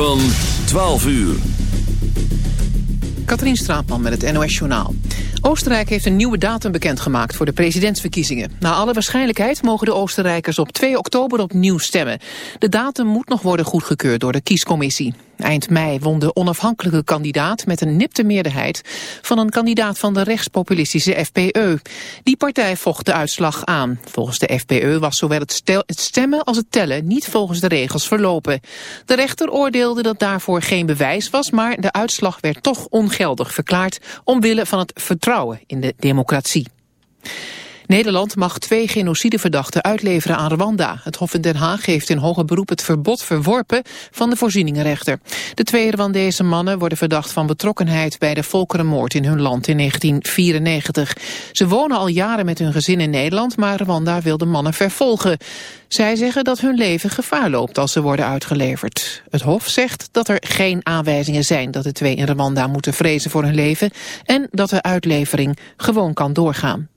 Van 12 uur. Katrien Straatman met het NOS-journaal. Oostenrijk heeft een nieuwe datum bekendgemaakt voor de presidentsverkiezingen. Na alle waarschijnlijkheid mogen de Oostenrijkers op 2 oktober opnieuw stemmen. De datum moet nog worden goedgekeurd door de kiescommissie. Eind mei won de onafhankelijke kandidaat met een nipte meerderheid van een kandidaat van de rechtspopulistische FPE. Die partij vocht de uitslag aan. Volgens de FPE was zowel het, het stemmen als het tellen niet volgens de regels verlopen. De rechter oordeelde dat daarvoor geen bewijs was, maar de uitslag werd toch ongeldig verklaard omwille van het vertrouwen in de democratie. Nederland mag twee genocideverdachten uitleveren aan Rwanda. Het Hof in Den Haag heeft in hoger beroep het verbod verworpen van de voorzieningenrechter. De twee Rwandese mannen worden verdacht van betrokkenheid bij de volkerenmoord in hun land in 1994. Ze wonen al jaren met hun gezin in Nederland, maar Rwanda wil de mannen vervolgen. Zij zeggen dat hun leven gevaar loopt als ze worden uitgeleverd. Het Hof zegt dat er geen aanwijzingen zijn dat de twee in Rwanda moeten vrezen voor hun leven en dat de uitlevering gewoon kan doorgaan.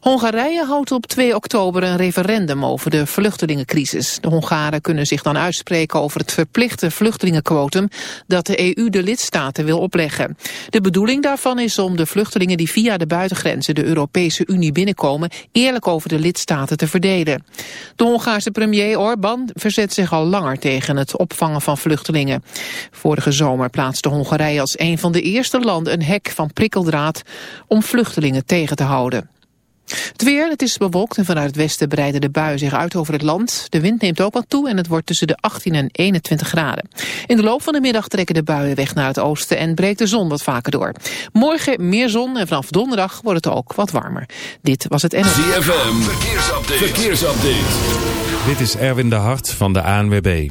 Hongarije houdt op 2 oktober een referendum over de vluchtelingencrisis. De Hongaren kunnen zich dan uitspreken over het verplichte vluchtelingenquotum dat de EU de lidstaten wil opleggen. De bedoeling daarvan is om de vluchtelingen die via de buitengrenzen de Europese Unie binnenkomen eerlijk over de lidstaten te verdelen. De Hongaarse premier Orbán verzet zich al langer tegen het opvangen van vluchtelingen. Vorige zomer plaatste Hongarije als een van de eerste landen een hek van prikkeldraad om vluchtelingen tegen te houden. Het weer, het is bewolkt en vanuit het westen breiden de buien zich uit over het land. De wind neemt ook wat toe en het wordt tussen de 18 en 21 graden. In de loop van de middag trekken de buien weg naar het oosten en breekt de zon wat vaker door. Morgen meer zon en vanaf donderdag wordt het ook wat warmer. Dit was het. ZFM, verkeersupdate. verkeersupdate. Dit is Erwin de Hart van de ANWB.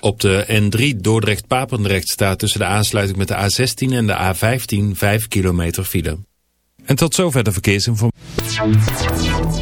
Op de N3 Dordrecht-Papendrecht staat tussen de aansluiting met de A16 en de A15 5 kilometer file. En tot zover de verkeersinformatie. Thank you.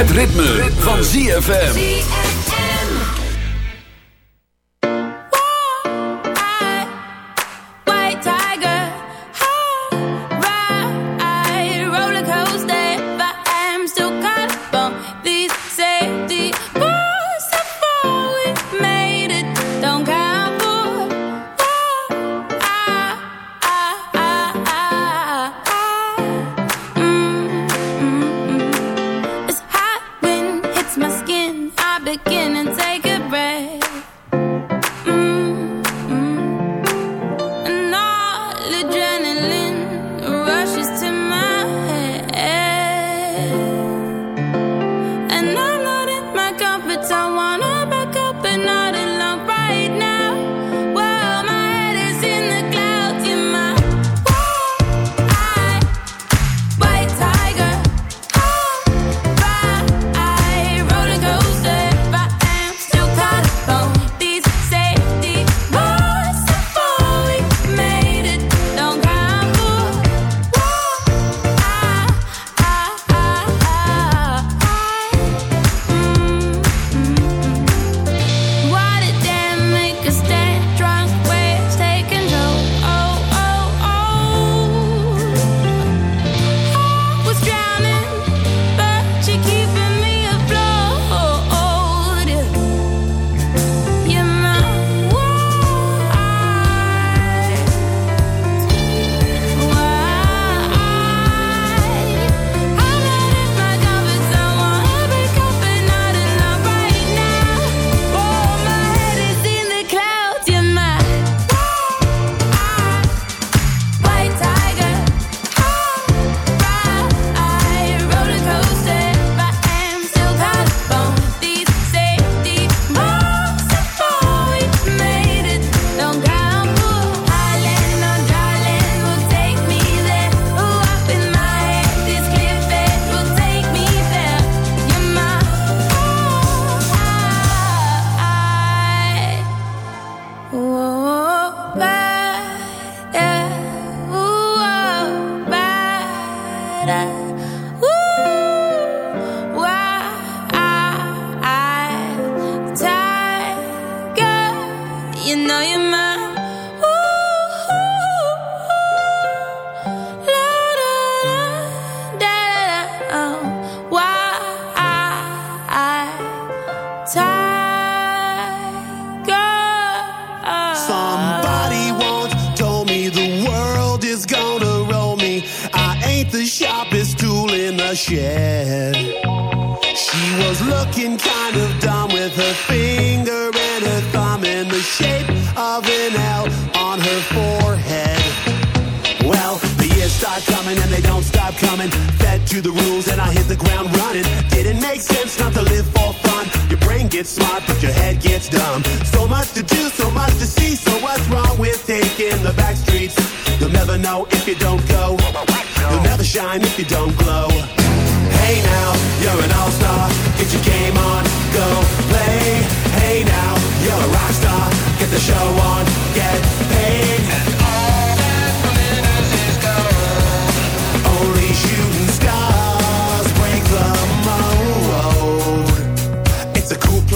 Het ritme, van ZFM.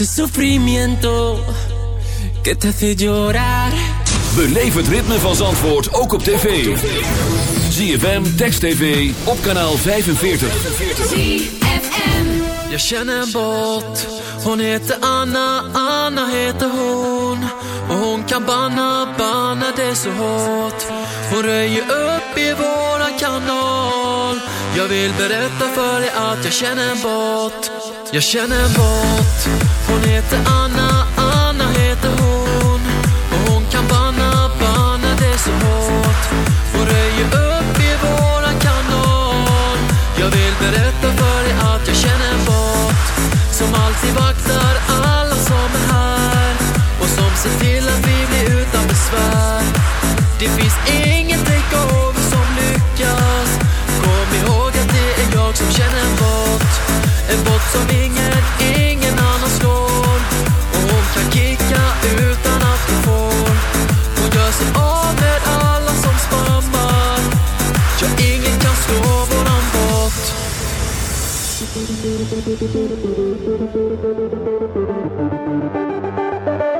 Ese sufrimiento que te hace llorar. Beleef het ritme van Zandvoort ook op tv. ZFM, Text TV, op kanaal 45. Jag känner båt Hon heter Anna, Anna heter hon Och hon kan banna, banna det så hårt Hon röjer upp i våran kanal Jag vill berätta för dig att jag känner båt Jag känner en båt Hon heter Anna, Anna heter hon. Och hon kan banna, banna det så hårt. Hon röjer upp i våran kanal Jag vill berätta för dig att jag känner en båt Som alltid vaktar alla som är här. Och som ser till att vi blir utan besvär. Det finns ingen Thank you.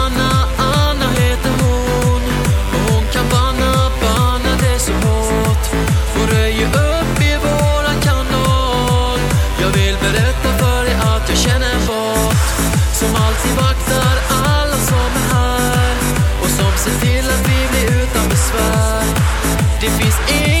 röjer upp i våran kanal. Jag vill berätta för dig att jag känner en bot Som alltid vaktar alla som är här. Och som ser till att vi blir utan besvär. Det finns ingen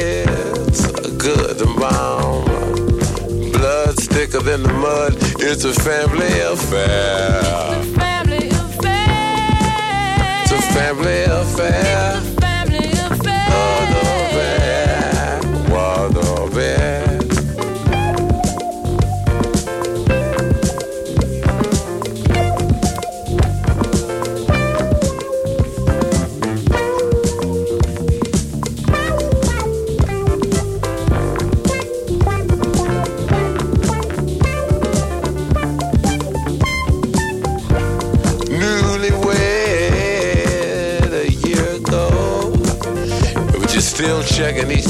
in the mud. It's a family affair. It's a family affair. It's a family affair.